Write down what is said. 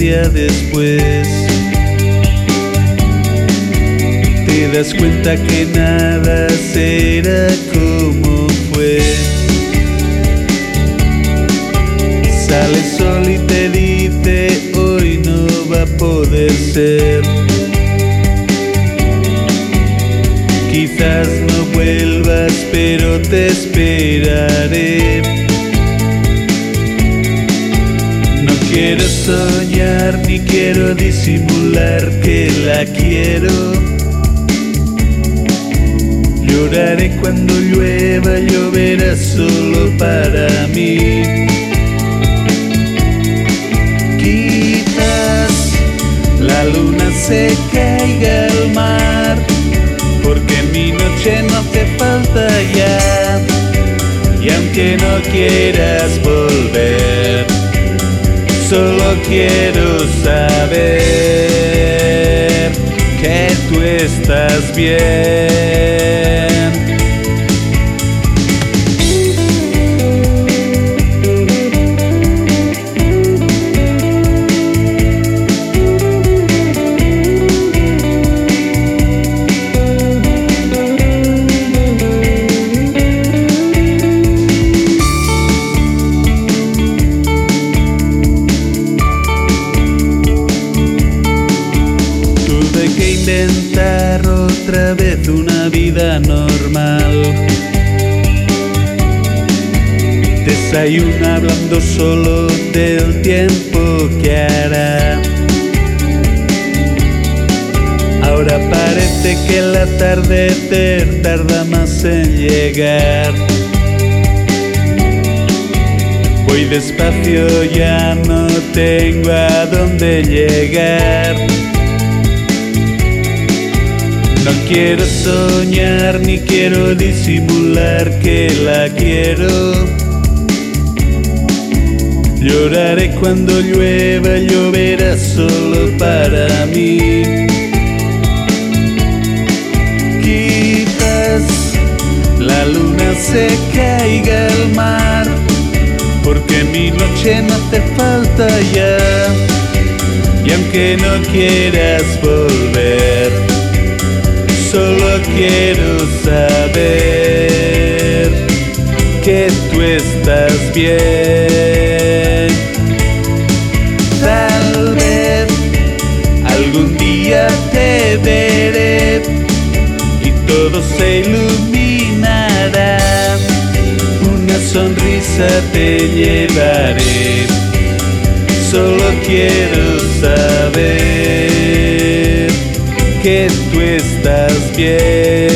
día después te das cuenta que nada será como fue. Sale el sol y te dice hoy no va a poder ser. Quizás no vuelvas, pero te esperaré. Quiero soñar ni quiero disimular que la quiero. Lloraré cuando llueva, lloverá solo para mí. Quizás la luna se caiga al mar, porque mi noche no hace falta ya. Y aunque no quieras volver, solo quiero saber que tú estás bien. Que inventar otra vez una vida normal. Desayuna hablando solo del tiempo que hará. Ahora parece que el atardecer tarda más en llegar. Voy despacio, ya no tengo a dónde llegar. No quiero soñar ni quiero disimular que la quiero. Lloraré cuando llueva, lloverá solo para mí. Quizás la luna se caiga al mar, porque mi noche no hace falta ya. Y aunque no quieras volver, solo quiero saber que tú estás bien. Tal vez algún día te veré y todo se iluminará. Una sonrisa te llevaré. Solo quiero saber que tú estás bien.